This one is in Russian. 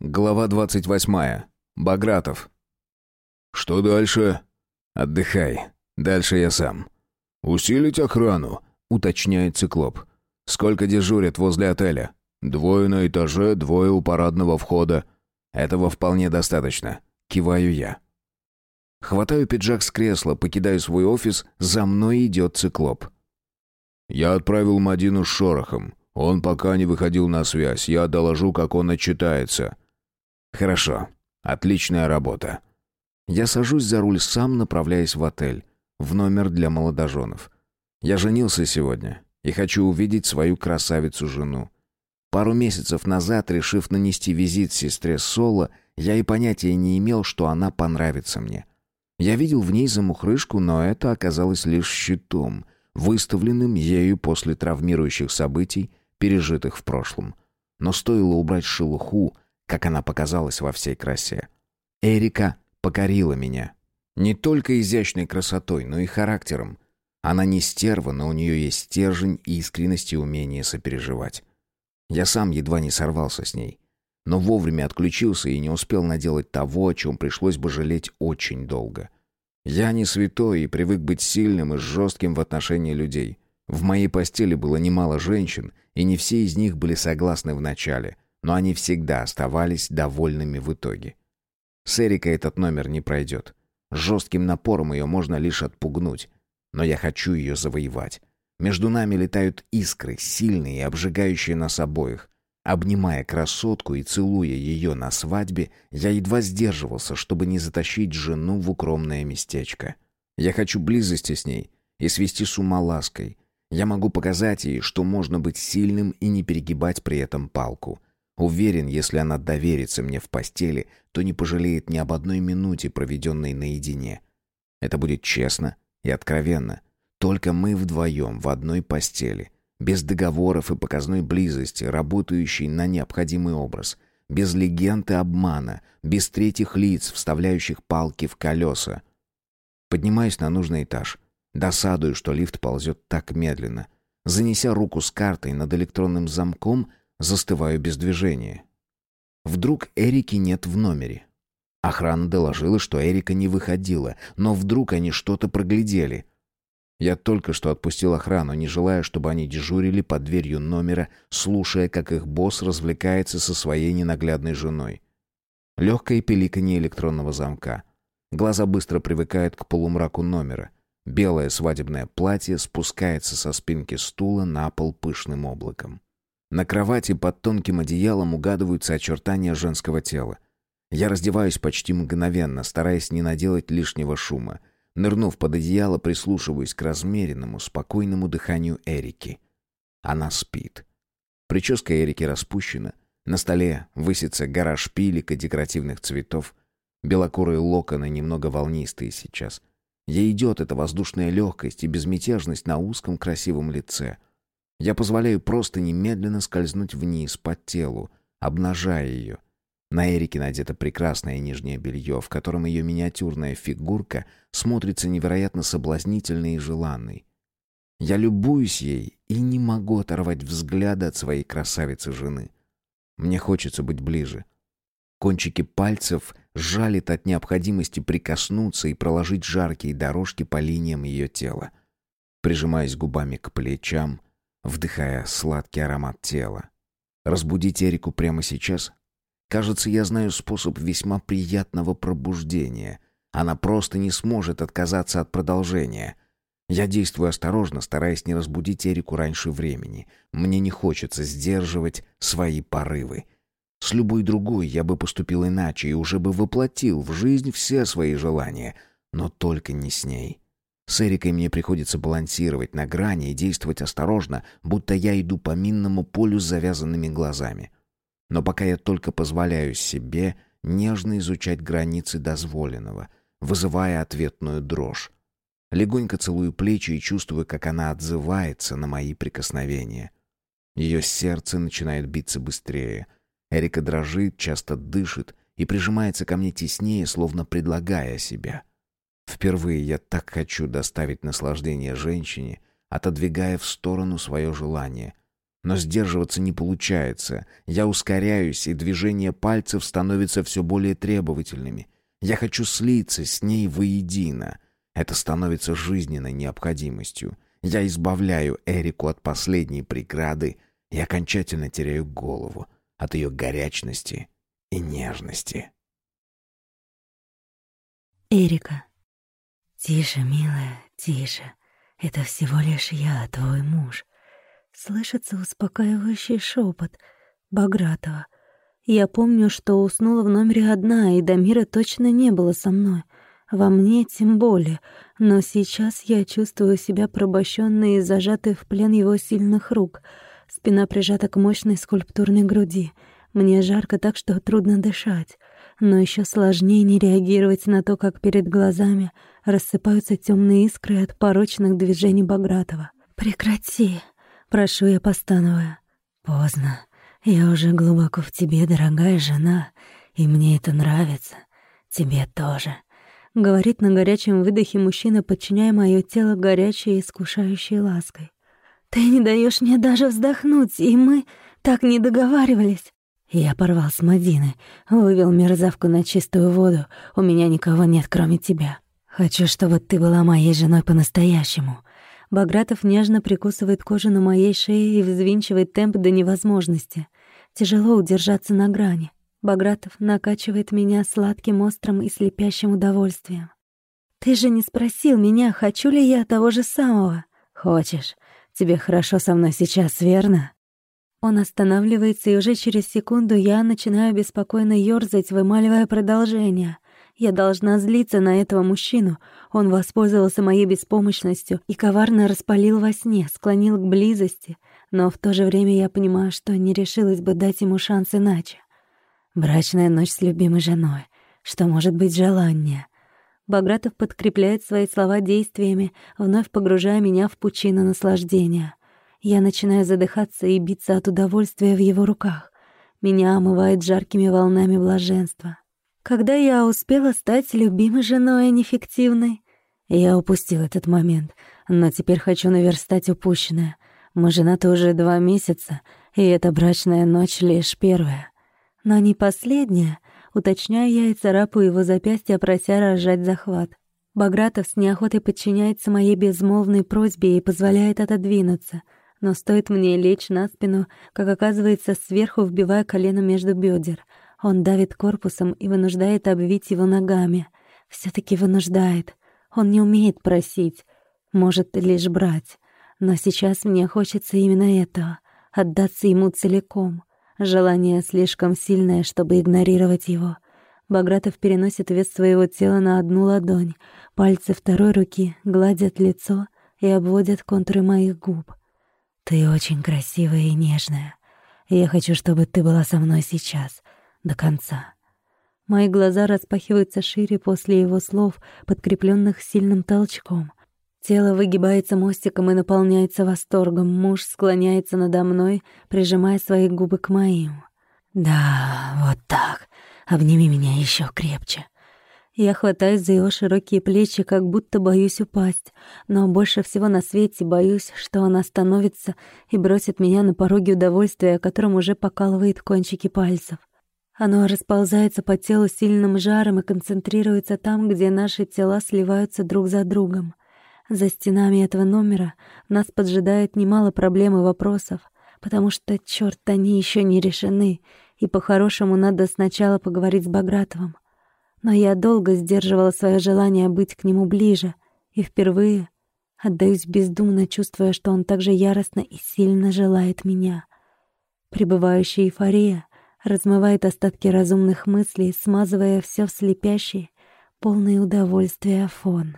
Глава 28. Багратов. «Что дальше?» «Отдыхай. Дальше я сам». «Усилить охрану?» — уточняет циклоп. «Сколько дежурят возле отеля?» «Двое на этаже, двое у парадного входа». «Этого вполне достаточно». Киваю я. Хватаю пиджак с кресла, покидаю свой офис, за мной идет циклоп. «Я отправил Мадину с шорохом. Он пока не выходил на связь. Я доложу, как он отчитается». «Хорошо. Отличная работа». Я сажусь за руль сам, направляясь в отель. В номер для молодоженов. Я женился сегодня и хочу увидеть свою красавицу-жену. Пару месяцев назад, решив нанести визит сестре Соло, я и понятия не имел, что она понравится мне. Я видел в ней замухрышку, но это оказалось лишь щитом, выставленным ею после травмирующих событий, пережитых в прошлом. Но стоило убрать шелуху, как она показалась во всей красе. Эрика покорила меня. Не только изящной красотой, но и характером. Она не стерва, но у нее есть стержень, искренность и умение сопереживать. Я сам едва не сорвался с ней. Но вовремя отключился и не успел наделать того, о чем пришлось бы жалеть очень долго. Я не святой и привык быть сильным и жестким в отношении людей. В моей постели было немало женщин, и не все из них были согласны в начале, но они всегда оставались довольными в итоге. С Эрикой этот номер не пройдет. Жестким напором ее можно лишь отпугнуть, но я хочу ее завоевать. Между нами летают искры, сильные и обжигающие нас обоих. Обнимая красотку и целуя ее на свадьбе, я едва сдерживался, чтобы не затащить жену в укромное местечко. Я хочу близости с ней и свести с ума лаской. Я могу показать ей, что можно быть сильным и не перегибать при этом палку. Уверен, если она доверится мне в постели, то не пожалеет ни об одной минуте, проведенной наедине. Это будет честно и откровенно. Только мы вдвоем в одной постели — без договоров и показной близости, работающей на необходимый образ. Без легенд и обмана. Без третьих лиц, вставляющих палки в колеса. Поднимаюсь на нужный этаж. Досадую, что лифт ползет так медленно. Занеся руку с картой над электронным замком, застываю без движения. Вдруг Эрики нет в номере. Охрана доложила, что Эрика не выходила, но вдруг они что-то проглядели. Я только что отпустил охрану, не желая, чтобы они дежурили под дверью номера, слушая, как их босс развлекается со своей ненаглядной женой. Легкое пиликанье электронного замка. Глаза быстро привыкают к полумраку номера. Белое свадебное платье спускается со спинки стула на пол пышным облаком. На кровати под тонким одеялом угадываются очертания женского тела. Я раздеваюсь почти мгновенно, стараясь не наделать лишнего шума. Нырнув под одеяло, прислушиваюсь к размеренному, спокойному дыханию Эрики. Она спит. Прическа Эрики распущена. На столе высится гора шпилек и декоративных цветов. Белокурые локоны немного волнистые сейчас. Ей идет эта воздушная легкость и безмятежность на узком красивом лице. Я позволяю просто немедленно скользнуть вниз по телу, обнажая ее — на Эрике надето прекрасное нижнее белье, в котором ее миниатюрная фигурка смотрится невероятно соблазнительной и желанной. Я любуюсь ей и не могу оторвать взгляда от своей красавицы-жены. Мне хочется быть ближе. Кончики пальцев жалит от необходимости прикоснуться и проложить жаркие дорожки по линиям ее тела. Прижимаясь губами к плечам, вдыхая сладкий аромат тела. Разбудить Эрику прямо сейчас Кажется, я знаю способ весьма приятного пробуждения. Она просто не сможет отказаться от продолжения. Я действую осторожно, стараясь не разбудить Эрику раньше времени. Мне не хочется сдерживать свои порывы. С любой другой я бы поступил иначе и уже бы воплотил в жизнь все свои желания, но только не с ней. С Эрикой мне приходится балансировать на грани и действовать осторожно, будто я иду по минному полю с завязанными глазами. Но пока я только позволяю себе нежно изучать границы дозволенного, вызывая ответную дрожь. Легонько целую плечи и чувствую, как она отзывается на мои прикосновения. Ее сердце начинает биться быстрее. Эрика дрожит, часто дышит и прижимается ко мне теснее, словно предлагая себя. Впервые я так хочу доставить наслаждение женщине, отодвигая в сторону свое желание — Но сдерживаться не получается. Я ускоряюсь, и движения пальцев становятся все более требовательными. Я хочу слиться с ней воедино. Это становится жизненной необходимостью. Я избавляю Эрику от последней преграды и окончательно теряю голову от ее горячности и нежности. Эрика. Тише, милая, тише. Это всего лишь я, твой муж. Слышится успокаивающий шепот Багратова. Я помню, что уснула в номере одна, и Дамира точно не было со мной. Во мне тем более, но сейчас я чувствую себя пробощенной и зажатой в плен его сильных рук. Спина прижата к мощной скульптурной груди. Мне жарко так, что трудно дышать. Но еще сложнее не реагировать на то, как перед глазами рассыпаются темные искры от порочных движений Багратова. «Прекрати!» Прошу я, постановая. Поздно. Я уже глубоко в тебе, дорогая жена, и мне это нравится. Тебе тоже. Говорит на горячем выдохе мужчина, подчиняя мое тело горячей искушающей лаской. Ты не даешь мне даже вздохнуть, и мы так не договаривались. Я порвал с Мадины, вывел мерзавку на чистую воду. У меня никого нет, кроме тебя. Хочу, чтобы ты была моей женой по-настоящему. Багратов нежно прикусывает кожу на моей шее и взвинчивает темп до невозможности. Тяжело удержаться на грани. Багратов накачивает меня сладким, острым и слепящим удовольствием. «Ты же не спросил меня, хочу ли я того же самого?» «Хочешь. Тебе хорошо со мной сейчас, верно?» Он останавливается, и уже через секунду я начинаю беспокойно ёрзать, вымаливая продолжение — я должна злиться на этого мужчину. Он воспользовался моей беспомощностью и коварно распалил во сне, склонил к близости. Но в то же время я понимаю, что не решилась бы дать ему шанс иначе. Брачная ночь с любимой женой. Что может быть желание? Багратов подкрепляет свои слова действиями, вновь погружая меня в пучину наслаждения. Я начинаю задыхаться и биться от удовольствия в его руках. Меня омывает жаркими волнами блаженства. Когда я успела стать любимой женой, а не? Я упустил этот момент, но теперь хочу наверстать упущенное. Мы женаты уже два месяца, и эта брачная ночь лишь первая. Но не последняя. Уточняю я и царапаю его запястье, прося разжать захват. Багратов с неохотой подчиняется моей безмолвной просьбе и позволяет отодвинуться. Но стоит мне лечь на спину, как оказывается, сверху вбивая колено между бедер — он давит корпусом и вынуждает обвить его ногами. все таки вынуждает. Он не умеет просить, может лишь брать. Но сейчас мне хочется именно этого — отдаться ему целиком. Желание слишком сильное, чтобы игнорировать его. Багратов переносит вес своего тела на одну ладонь. Пальцы второй руки гладят лицо и обводят контуры моих губ. «Ты очень красивая и нежная. Я хочу, чтобы ты была со мной сейчас, до конца. Мои глаза распахиваются шире после его слов, подкрепленных сильным толчком. Тело выгибается мостиком и наполняется восторгом. Муж склоняется надо мной, прижимая свои губы к моим. «Да, вот так. Обними меня еще крепче». Я хватаюсь за его широкие плечи, как будто боюсь упасть, но больше всего на свете боюсь, что он остановится и бросит меня на пороге удовольствия, которым уже покалывает кончики пальцев. Оно расползается по телу сильным жаром и концентрируется там, где наши тела сливаются друг за другом. За стенами этого номера нас поджидает немало проблем и вопросов, потому что, черт, они еще не решены, и по-хорошему надо сначала поговорить с Багратовым. Но я долго сдерживала свое желание быть к нему ближе, и впервые отдаюсь бездумно, чувствуя, что он также яростно и сильно желает меня. Пребывающая эйфория размывает остатки разумных мыслей, смазывая все в слепящий, полный удовольствия фон.